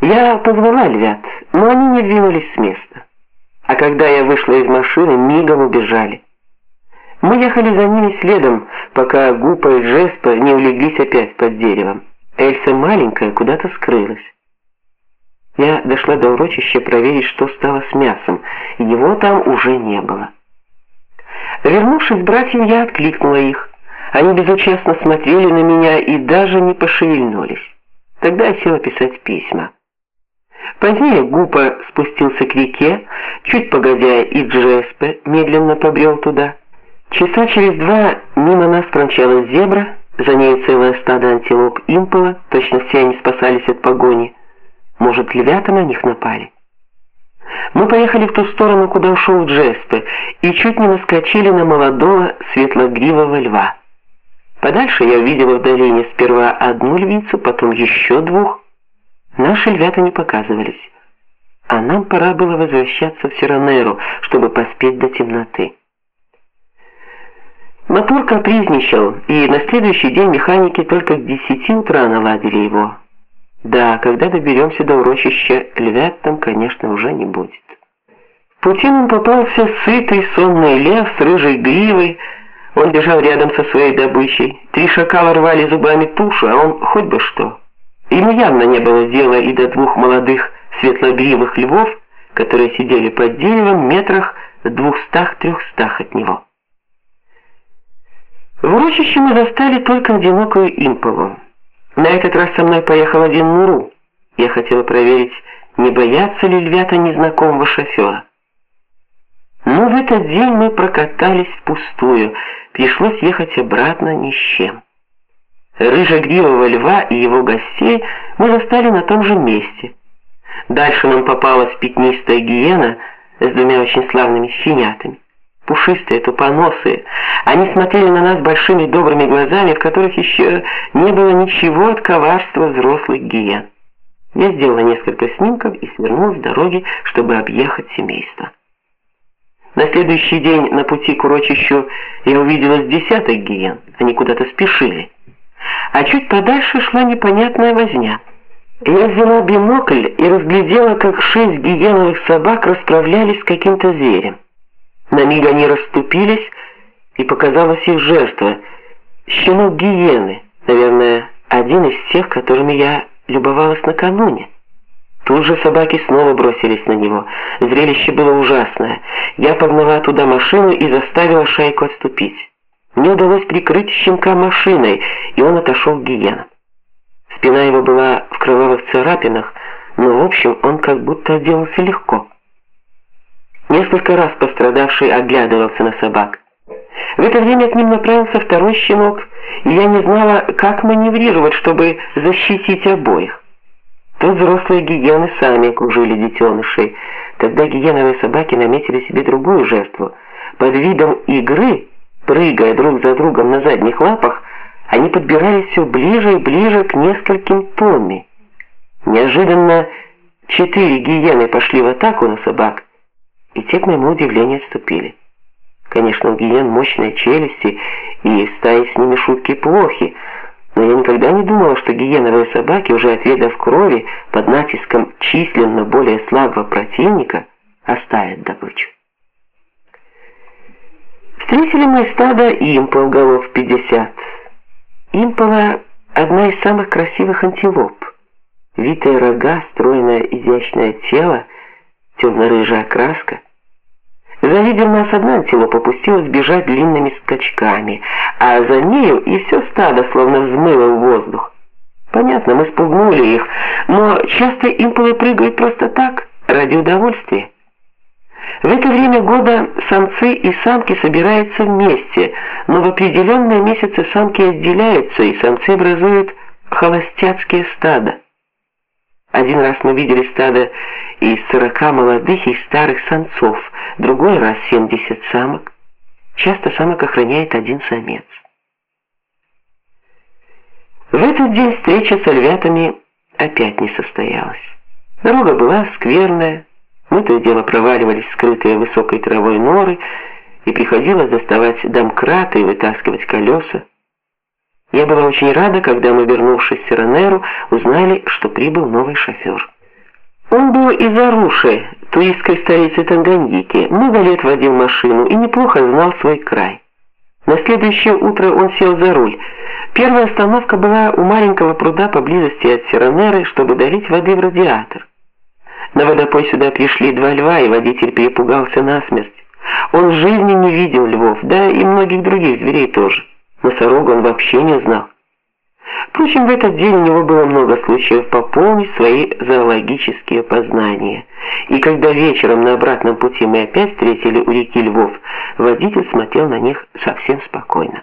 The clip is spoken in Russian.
Я позвала львят, но они не двинулись с места. А когда я вышла из машины, мигом убежали. Мы ехали за ними следом, пока Гупа и Джеспа не улеглись опять под деревом. Эльса маленькая куда-то скрылась. Я дошла до урочища проверить, что стало с мясом. Его там уже не было. Вернувшись к братьям, я откликнула их. Они безучастно смотрели на меня и даже не пошевельнулись. Тогда я села писать письма. Позднее Гупа спустился к реке, чуть погодя и Джеспе медленно побрел туда. Часа через два мимо нас промчалась зебра, за ней целое стадо антилоп импола, точно все они спасались от погони. Может, львята на них напали? Мы поехали в ту сторону, куда ушел Джеспе, и чуть не наскочили на молодого светлогривого льва. Подальше я увидела в долине сперва одну львицу, потом еще двух. Наши львята не показывались. А нам пора было возвращаться в Сиранеру, чтобы поспеть до темноты. Мотор капризничал, и на следующий день механики только к десяти утра наладили его. Да, когда доберемся до урочища, львят там, конечно, уже не будет. В пути нам попался сытый сонный лев с рыжей гривой. Он бежал рядом со своей добычей. Три шакала рвали зубами тушу, а он хоть бы что. Ему явно не было дела и до двух молодых светлогривых львов, которые сидели под деревом метрах двухстах-трехстах от него. В урочище мы застали только одинокую имполу. На этот раз со мной поехал один Нуру. Я хотела проверить, не боятся ли львята незнакомого шофера. Но в этот день мы прокатались впустую, пришлось ехать обратно ни с чем. Рыжегривого льва и его гостей мы застали на том же месте. Дальше нам попалась пятнистая гиена с двумя очень славными щенятами пушистые, тупоносые. Они смотрели на нас большими добрыми глазами, в которых еще не было ничего от коварства взрослых гиен. Я сделала несколько снимков и свернула с дороги, чтобы объехать семейство. На следующий день на пути к урочищу я увидела с десяток гиен. Они куда-то спешили. А чуть подальше шла непонятная возня. Я взяла бинокль и разглядела, как шесть гиеновых собак расправлялись с каким-то зверем. На миг они расступились, и показалась их жертва. Щенок гиены, наверное, один из тех, которыми я любовалась накануне. Тут же собаки снова бросились на него. Зрелище было ужасное. Я погнала туда машину и заставила шайку отступить. Мне удалось прикрыть щенка машиной, и он отошел к гиенам. Спина его была в кровавых царапинах, но в общем он как будто отделался легко. Несколько раз пострадавший оглядывался на собак. В это время к ним направился второй щенок, и я не знала, как маневрировать, чтобы защитить обоих. Тут взрослые гиены сами окружили детенышей. Тогда гиеновые собаки наметили себе другую жертву. Под видом игры, прыгая друг за другом на задних лапах, они подбирались все ближе и ближе к нескольким томми. Неожиданно четыре гиены пошли в атаку на собак, и те, к моему удивлению, отступили. Конечно, у гиен мощные челюсти, и стаи с ними шутки плохи, но я никогда не думала, что гиеновые собаки, уже отведав крови под натиском численно более слабого противника, оставят добычу. Встретили мы стадо импол голов 50. Импола одна из самых красивых антилоп. Витые рога, стройное изящное тело, темно-рыжая краска. Завидев нас, одна антилопа пустилась бежать длинными скачками, а за нею и все стадо словно взмыло в воздух. Понятно, мы спугнули их, но часто имполы прыгают просто так, ради удовольствия. В это время года самцы и самки собираются вместе, но в определенные месяцы самки отделяются, и самцы образуют холостяцкие стада. Один раз мы видели стадо из сорока молодых и старых самцов, другой раз семьдесят самок. Часто самок охраняет один самец. В этот день встреча с львятами опять не состоялась. Дорога была скверная, мы то и дело проваливались скрытые высокой травой норы, и приходилось доставать домкраты и вытаскивать колеса. Я была очень рада, когда мы, вернувшись в Сиранеру, узнали, что прибыл новый шофер. Он был из Аруши, туристской столицы Танганьики, много лет водил машину и неплохо знал свой край. На следующее утро он сел за руль. Первая остановка была у маленького пруда поблизости от Сиранеры, чтобы долить воды в радиатор. На водопой сюда пришли два льва, и водитель перепугался насмерть. Он в жизни не видел львов, да и многих других зверей тоже. Носорога он вообще не знал. Впрочем, в этот день у него было много случаев пополнить свои зоологические познания. И когда вечером на обратном пути мы опять встретили у реки львов, водитель смотрел на них совсем спокойно.